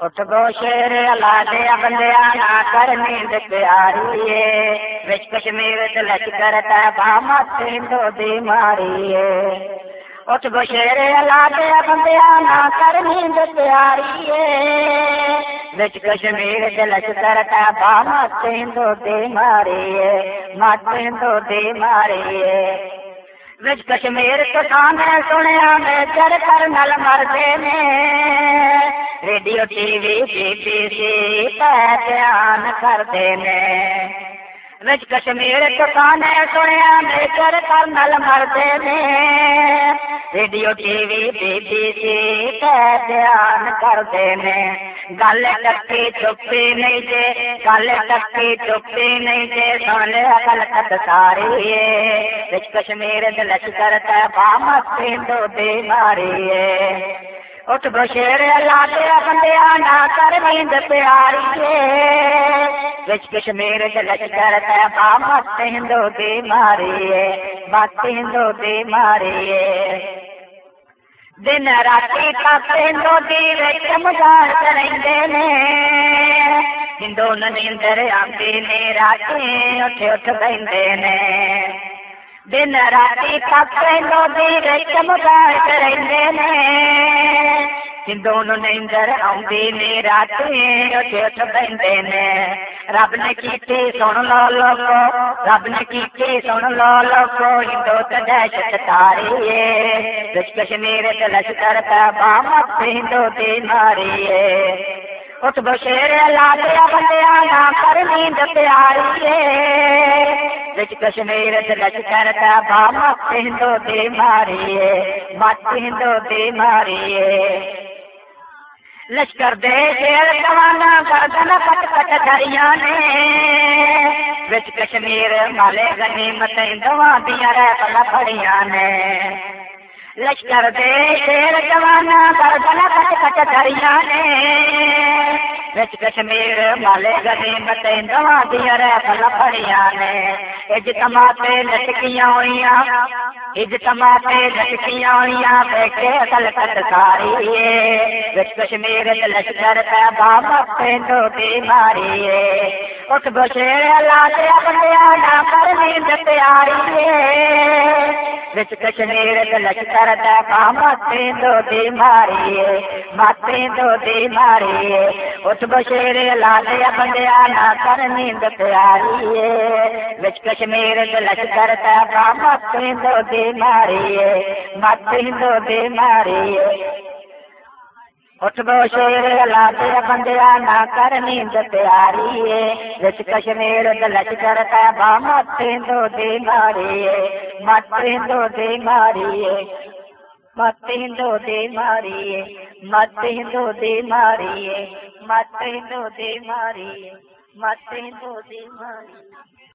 اٹھ گو شیر اللہ دے بندیا نہ کر نیند پیاری ہے وچ کشمیر تے لشکر تے بامت ہندو دی ماری ہے اٹھ گو شیر اللہ دے بندیا نہ کر نیند پیاری ہے وچ کشمیر تے لشکر تے بامت ہندو دی ماری ہے مت دی ماری ہے وچ کشمیر کسان سنیا میں چر کر نل مردے نے radio T V B B C بیان کرتے نے وچ کشمیر کسان سنیا میں چر کر نل مردے نے radio T V B B C بیان کرتے نے گل ٹکی چپی نہیں جے گل ٹکی چپی نہیں جے سن گل کت ساری ہے کشمیر دلش کرتا بامت پینڈو بیماری ہے اٹھ بشیر اللہ دے بندیا نہ کر نیند پیاری ہے وچ کشمیر دلش کرتا بامت پینڈو بیماری ہے بات پینڈو بیماری ہے دن راتی کا کپڑے دی چمگار کریں نے ہندو نیندر آتی نے راتی اٹھ اٹھ بہتے نے دن راتی کا کپڑے دی چمگار کریں نے ہندو نیندر آتی نے راتی اٹھ اٹھ بہتے نے رب نے کیتی سن لو لوگو رب نے کیتی سن لو لوگو ہندو تے دہشت تاری ہے کشمیر لشکر تے بامت ہندو ماری ہے۔ اٹھ بشیر اللہ دے بندیا نہ کر نیند پیاری ہے۔ وچ کشمیر تے لشکر تے بامت ہندو ماری ہے۔ ہندو دی ماری ہے۔ لشکر دے شیر کوانا گردن پٹ پٹ دھریاں نے۔ وچ کشمیر مالے غنیمت دوا دیا رہ پڑیاں نے۔ لشکر دے شیر جوانا کوانا گردن پٹ پٹ دھریاں نے۔ وچ کشمیر مالے غنیمت دوا دیا رہ پڑیاں نے۔ اجتماع تے لٹکیاں ہوئیاں۔ اجتماع تے لٹکیاں ہوئیاں، بیٹھے اصل کٹ ساری وچ کشمیر تے لشکر تے بابا پینڈو بیماری ہے اٹھ بشیر اللہ تے بندیا نہ کر نیند پیاری ہے وچ کشمیر تے لشکر تے بابا پینڈو بیماری ہے مت پینڈو بیماری ہے اٹھ بشیر لالیا بندیا نہ کر نیند پیاری ہے وچ کشمیر تے لشکر تے بابا پینڈو بیماری ہے مت پینڈو اٹھ بو شیر اللہ تے بندیا نہ کر نیند پیاری ہے وچ کشمیر دلچ کرتا بامت دو دی ماری ہے مت دو دی ماری ہے مت دو دی ماری ہے مت دو دی ماری ہے مت دو دی ماری ہے مت دو دی ماری ہے